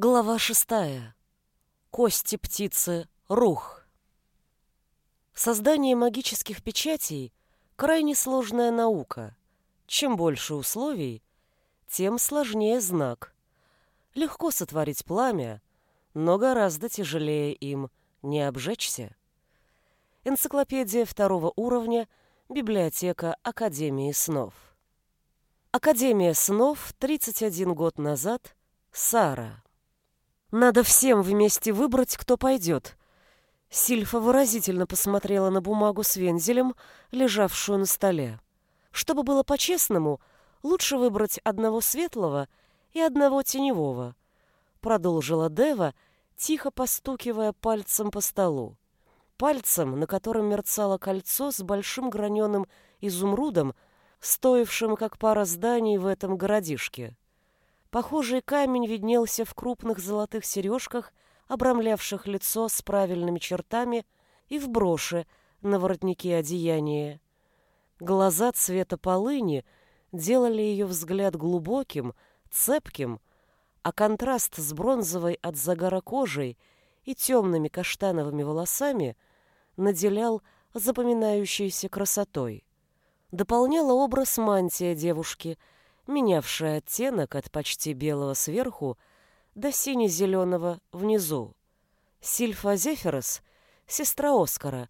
Глава шестая. Кости птицы Рух. Создание магических печатей – крайне сложная наука. Чем больше условий, тем сложнее знак. Легко сотворить пламя, но гораздо тяжелее им не обжечься. Энциклопедия второго уровня, библиотека Академии снов. Академия снов 31 год назад, Сара. Надо всем вместе выбрать, кто пойдет. Сильфа выразительно посмотрела на бумагу с вензелем, лежавшую на столе. Чтобы было по-честному, лучше выбрать одного светлого и одного теневого, продолжила Дева, тихо постукивая пальцем по столу. Пальцем, на котором мерцало кольцо с большим граненым изумрудом, стоившим как пара зданий в этом городишке. Похожий камень виднелся в крупных золотых сережках, обрамлявших лицо с правильными чертами, и в броши на воротнике одеяния. Глаза цвета полыни делали ее взгляд глубоким, цепким, а контраст с бронзовой от загара кожей и темными каштановыми волосами наделял запоминающейся красотой. Дополняла образ мантия девушки — менявшая оттенок от почти белого сверху до сине-зеленого внизу. Сильфа Зефирос — сестра Оскара,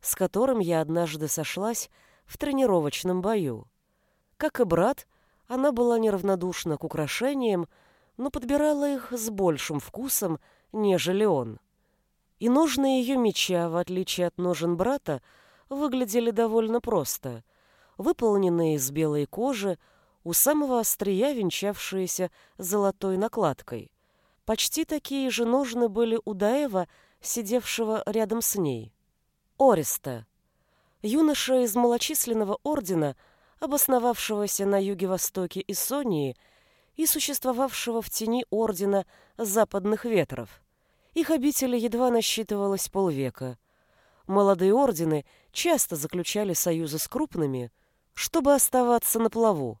с которым я однажды сошлась в тренировочном бою. Как и брат, она была неравнодушна к украшениям, но подбирала их с большим вкусом, нежели он. И ножны ее меча, в отличие от ножен брата, выглядели довольно просто, выполненные из белой кожи, у самого острия венчавшиеся золотой накладкой. Почти такие же ножны были у Даева, сидевшего рядом с ней. Ореста. Юноша из малочисленного ордена, обосновавшегося на юге-востоке Исонии и существовавшего в тени ордена западных ветров. Их обители едва насчитывалось полвека. Молодые ордены часто заключали союзы с крупными, чтобы оставаться на плаву,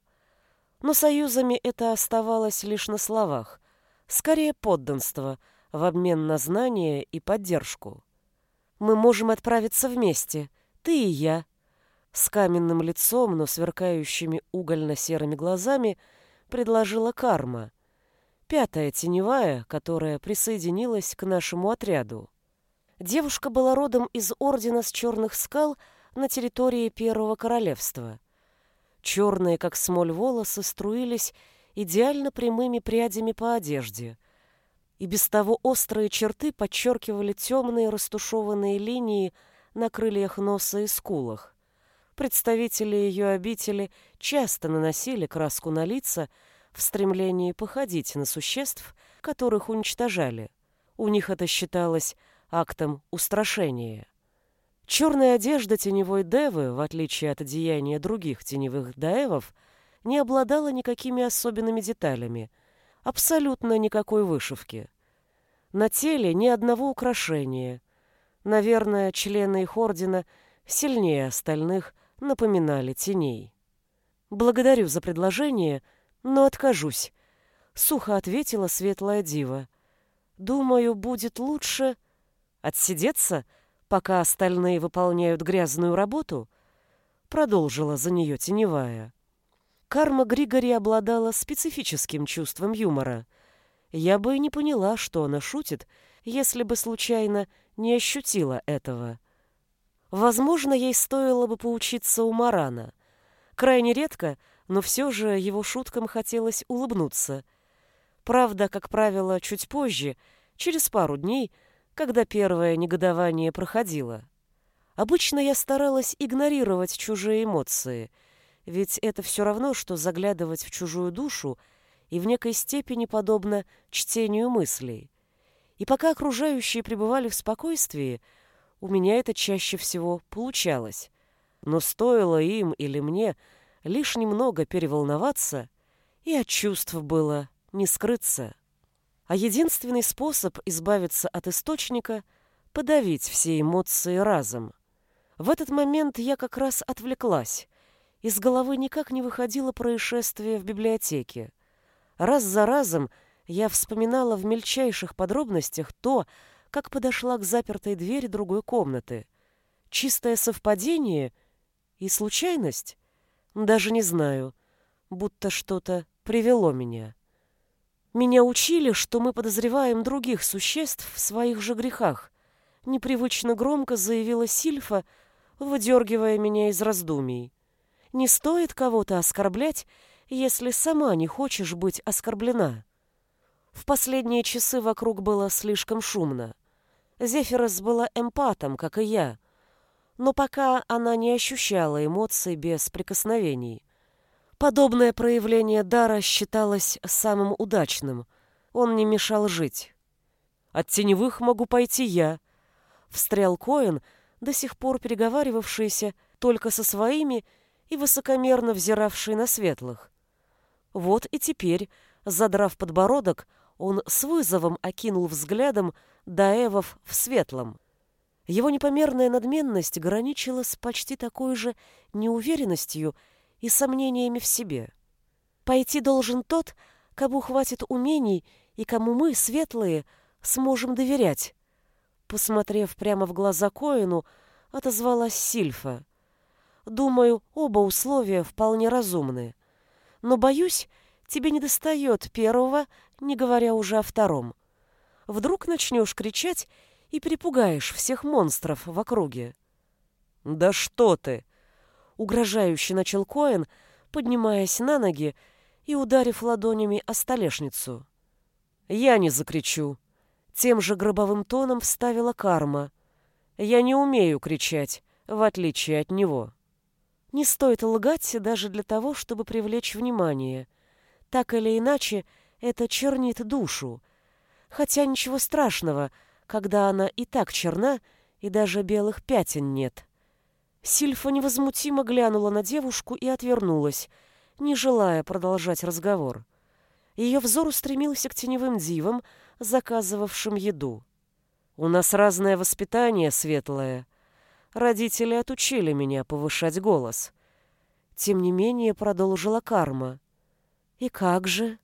но союзами это оставалось лишь на словах, скорее подданство в обмен на знания и поддержку. Мы можем отправиться вместе, ты и я. С каменным лицом, но сверкающими угольно-серыми глазами предложила карма, пятая теневая, которая присоединилась к нашему отряду. Девушка была родом из Ордена с Черных скал на территории Первого Королевства — Черные, как смоль, волосы струились идеально прямыми прядями по одежде. И без того острые черты подчеркивали темные растушеванные линии на крыльях носа и скулах. Представители ее обители часто наносили краску на лица в стремлении походить на существ, которых уничтожали. У них это считалось актом устрашения. Черная одежда теневой девы, в отличие от одеяния других теневых даевов, не обладала никакими особенными деталями, абсолютно никакой вышивки. На теле ни одного украшения. Наверное, члены их ордена сильнее остальных напоминали теней. «Благодарю за предложение, но откажусь», — сухо ответила светлая дива. «Думаю, будет лучше...» «Отсидеться?» Пока остальные выполняют грязную работу, продолжила за нее теневая. Карма Григори обладала специфическим чувством юмора. Я бы и не поняла, что она шутит, если бы случайно не ощутила этого. Возможно, ей стоило бы поучиться у Марана. Крайне редко, но все же его шуткам хотелось улыбнуться. Правда, как правило, чуть позже, через пару дней – когда первое негодование проходило. Обычно я старалась игнорировать чужие эмоции, ведь это все равно, что заглядывать в чужую душу и в некой степени подобно чтению мыслей. И пока окружающие пребывали в спокойствии, у меня это чаще всего получалось. Но стоило им или мне лишь немного переволноваться, и от чувств было не скрыться. А единственный способ избавиться от источника — подавить все эмоции разом. В этот момент я как раз отвлеклась. Из головы никак не выходило происшествие в библиотеке. Раз за разом Я вспоминала в мельчайших подробностях то, как подошла к запертой двери другой комнаты. Чистое совпадение и случайность? Даже не знаю. Будто что-то привело меня. Меня учили, что мы подозреваем других существ в своих же грехах. Непривычно громко заявила Сильфа, выдергивая меня из раздумий. Не стоит кого-то оскорблять, если сама не хочешь быть оскорблена. В последние часы вокруг было слишком шумно. Зефирос была эмпатом, как и я, но пока она не ощущала эмоций без прикосновений. Подобное проявление дара считалось самым удачным. Он не мешал жить. От теневых могу пойти я. Встрял Коэн, до сих пор переговаривавшийся только со своими и высокомерно взиравший на светлых. Вот и теперь, задрав подбородок, он с вызовом окинул взглядом Даевов в светлом. Его непомерная надменность граничила с почти такой же неуверенностью и сомнениями в себе. Пойти должен тот, кому хватит умений и кому мы, светлые, сможем доверять. Посмотрев прямо в глаза Коину, отозвалась Сильфа. Думаю, оба условия вполне разумны. Но, боюсь, тебе недостает первого, не говоря уже о втором. Вдруг начнешь кричать и перепугаешь всех монстров в округе. «Да что ты!» Угрожающе начал Коэн, поднимаясь на ноги и ударив ладонями о столешницу. «Я не закричу». Тем же гробовым тоном вставила карма. «Я не умею кричать, в отличие от него». Не стоит лгать даже для того, чтобы привлечь внимание. Так или иначе, это чернит душу. Хотя ничего страшного, когда она и так черна, и даже белых пятен нет. Сильфа невозмутимо глянула на девушку и отвернулась, не желая продолжать разговор. Ее взор устремился к теневым дивам, заказывавшим еду. «У нас разное воспитание, светлое. Родители отучили меня повышать голос». Тем не менее продолжила карма. «И как же?»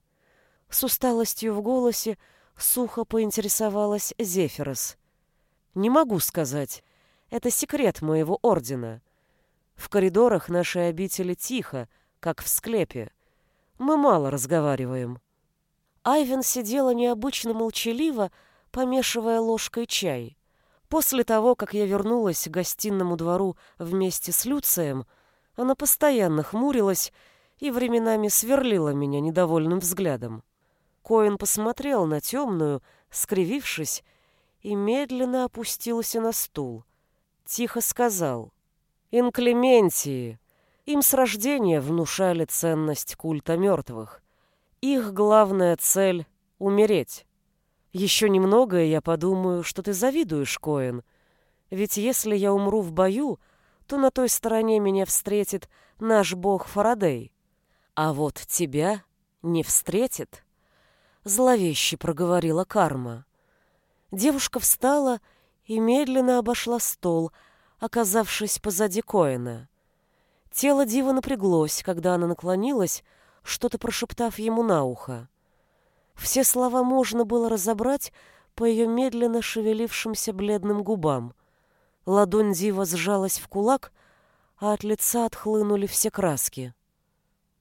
С усталостью в голосе сухо поинтересовалась Зефирос. «Не могу сказать. Это секрет моего ордена. В коридорах нашей обители тихо, как в склепе. Мы мало разговариваем. Айвен сидела необычно молчаливо, помешивая ложкой чай. После того, как я вернулась к гостинному двору вместе с Люцием, она постоянно хмурилась и временами сверлила меня недовольным взглядом. Коин посмотрел на темную, скривившись, и медленно опустился на стул — тихо сказал. «Инклементии. Им с рождения внушали ценность культа мертвых. Их главная цель — умереть. Еще немного, и я подумаю, что ты завидуешь, Коэн. Ведь если я умру в бою, то на той стороне меня встретит наш бог Фарадей. А вот тебя не встретит». Зловеще проговорила карма. Девушка встала и медленно обошла стол, оказавшись позади Коэна. Тело Дива напряглось, когда она наклонилась, что-то прошептав ему на ухо. Все слова можно было разобрать по ее медленно шевелившимся бледным губам. Ладонь Дива сжалась в кулак, а от лица отхлынули все краски.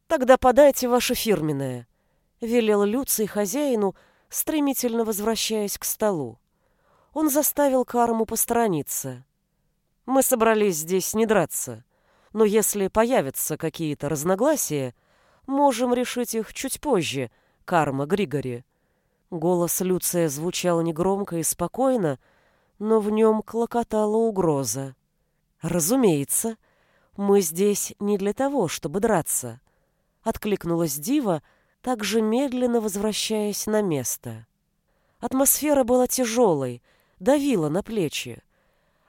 «Тогда подайте ваше фирменное», — велел Люций хозяину, стремительно возвращаясь к столу он заставил Карму посторониться. Мы собрались здесь не драться, но если появятся какие-то разногласия, можем решить их чуть позже, Карма Григори. Голос Люция звучал негромко и спокойно, но в нем клокотала угроза. «Разумеется, мы здесь не для того, чтобы драться», — откликнулась Дива, также медленно возвращаясь на место. Атмосфера была тяжелой, давила на плечи.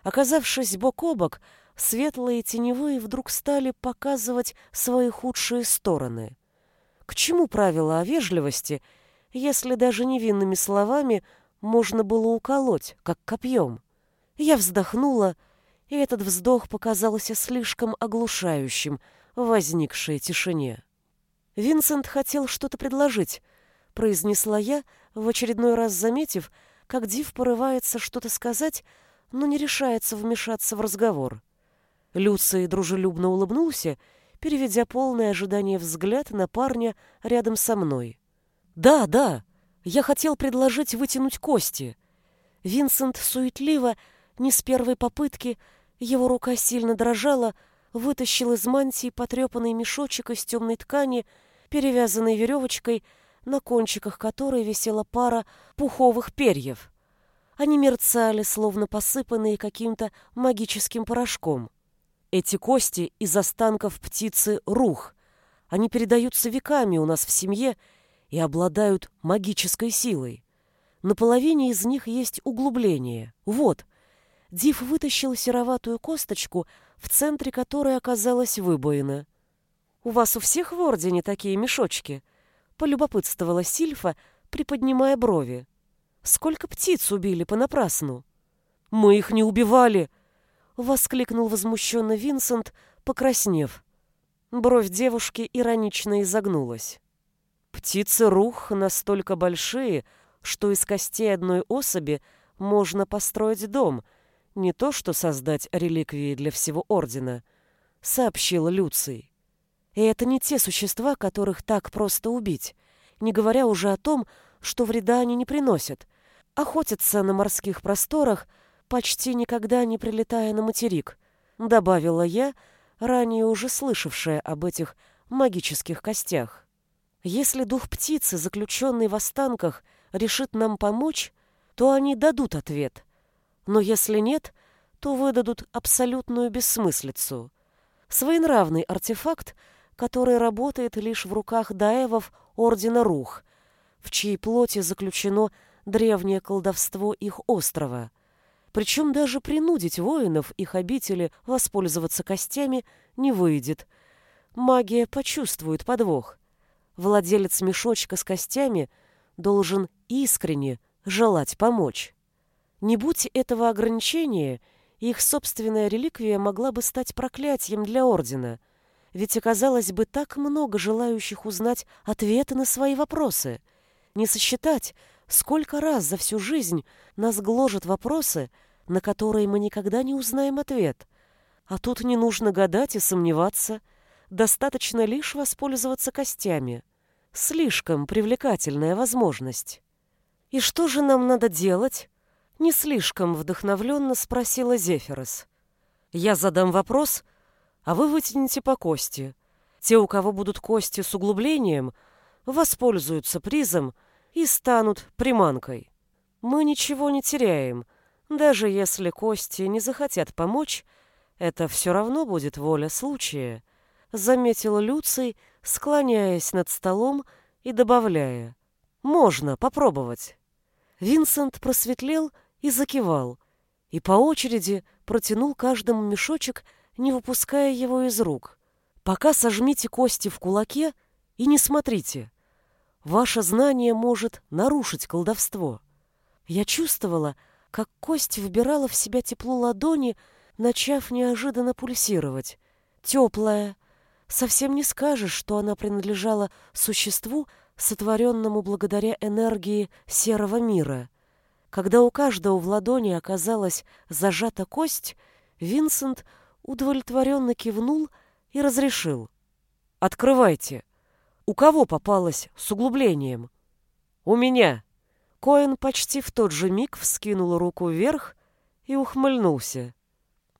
Оказавшись бок о бок, светлые теневые вдруг стали показывать свои худшие стороны. К чему правила о вежливости, если даже невинными словами можно было уколоть, как копьем? Я вздохнула, и этот вздох показался слишком оглушающим в возникшей тишине. Винсент хотел что-то предложить, произнесла я, в очередной раз заметив, как Див порывается что-то сказать, но не решается вмешаться в разговор. Люций дружелюбно улыбнулся, переведя полное ожидание взгляд на парня рядом со мной. «Да, да, я хотел предложить вытянуть кости». Винсент суетливо, не с первой попытки, его рука сильно дрожала, вытащил из мантии потрепанный мешочек из темной ткани, перевязанный веревочкой, на кончиках которой висела пара пуховых перьев. Они мерцали, словно посыпанные каким-то магическим порошком. Эти кости из останков птицы рух. Они передаются веками у нас в семье и обладают магической силой. На половине из них есть углубление. Вот. Див вытащил сероватую косточку, в центре которой оказалась выбоина. «У вас у всех в Ордене такие мешочки?» — полюбопытствовала Сильфа, приподнимая брови. «Сколько птиц убили понапрасну?» «Мы их не убивали!» — воскликнул возмущенно Винсент, покраснев. Бровь девушки иронично изогнулась. «Птицы рух настолько большие, что из костей одной особи можно построить дом, не то что создать реликвии для всего Ордена», — сообщил Люций. И это не те существа, которых так просто убить, не говоря уже о том, что вреда они не приносят. Охотятся на морских просторах, почти никогда не прилетая на материк, добавила я, ранее уже слышавшая об этих магических костях. Если дух птицы, заключенный в останках, решит нам помочь, то они дадут ответ. Но если нет, то выдадут абсолютную бессмыслицу. Своенравный артефакт — который работает лишь в руках даевов Ордена Рух, в чьей плоти заключено древнее колдовство их острова. Причем даже принудить воинов их обители воспользоваться костями не выйдет. Магия почувствует подвох. Владелец мешочка с костями должен искренне желать помочь. Не будь этого ограничения, их собственная реликвия могла бы стать проклятием для Ордена — ведь оказалось бы так много желающих узнать ответы на свои вопросы. Не сосчитать, сколько раз за всю жизнь нас гложат вопросы, на которые мы никогда не узнаем ответ. А тут не нужно гадать и сомневаться, достаточно лишь воспользоваться костями. Слишком привлекательная возможность. «И что же нам надо делать?» Не слишком вдохновленно спросила Зефирос. «Я задам вопрос», — а вы вытянете по кости. Те, у кого будут кости с углублением, воспользуются призом и станут приманкой. Мы ничего не теряем. Даже если кости не захотят помочь, это все равно будет воля случая, заметил Люций, склоняясь над столом и добавляя. Можно попробовать. Винсент просветлел и закивал, и по очереди протянул каждому мешочек не выпуская его из рук. Пока сожмите кости в кулаке и не смотрите. Ваше знание может нарушить колдовство. Я чувствовала, как кость вбирала в себя тепло ладони, начав неожиданно пульсировать. Теплая. Совсем не скажешь, что она принадлежала существу, сотворенному благодаря энергии серого мира. Когда у каждого в ладони оказалась зажата кость, Винсент удовлетворенно кивнул и разрешил. «Открывайте. У кого попалось с углублением?» «У меня». Коэн почти в тот же миг вскинул руку вверх и ухмыльнулся.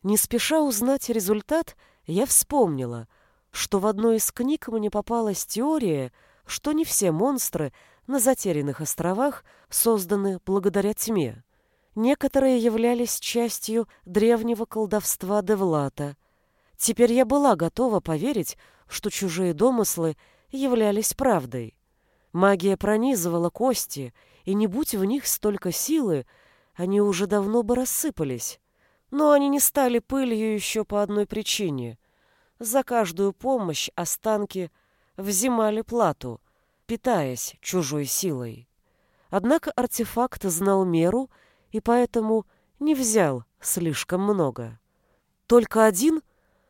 Не спеша узнать результат, я вспомнила, что в одной из книг мне попалась теория, что не все монстры на затерянных островах созданы благодаря тьме. Некоторые являлись частью древнего колдовства Девлата. Теперь я была готова поверить, что чужие домыслы являлись правдой. Магия пронизывала кости, и не будь в них столько силы, они уже давно бы рассыпались. Но они не стали пылью еще по одной причине. За каждую помощь останки взимали плату, питаясь чужой силой. Однако артефакт знал меру — и поэтому не взял слишком много. Только один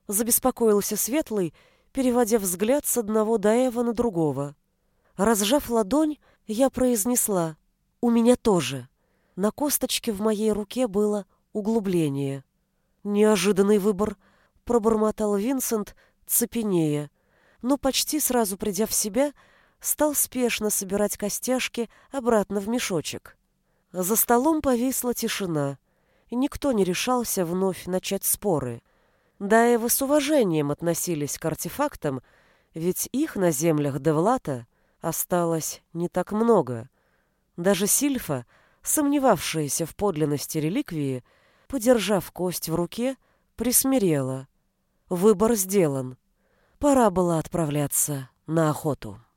забеспокоился Светлый, переводя взгляд с одного Даева на другого. Разжав ладонь, Я произнесла «У меня тоже». На косточке в моей руке было углубление. Неожиданный выбор, пробормотал Винсент, цепенея, но почти сразу придя в себя, стал спешно собирать костяшки обратно в мешочек. За столом повисла тишина, и никто не решался вновь начать споры. Даевы с уважением относились к артефактам, ведь их на землях Девлата осталось не так много. Даже Сильфа, сомневавшаяся в подлинности реликвии, подержав кость в руке, присмирела. Выбор сделан. Пора было отправляться на охоту.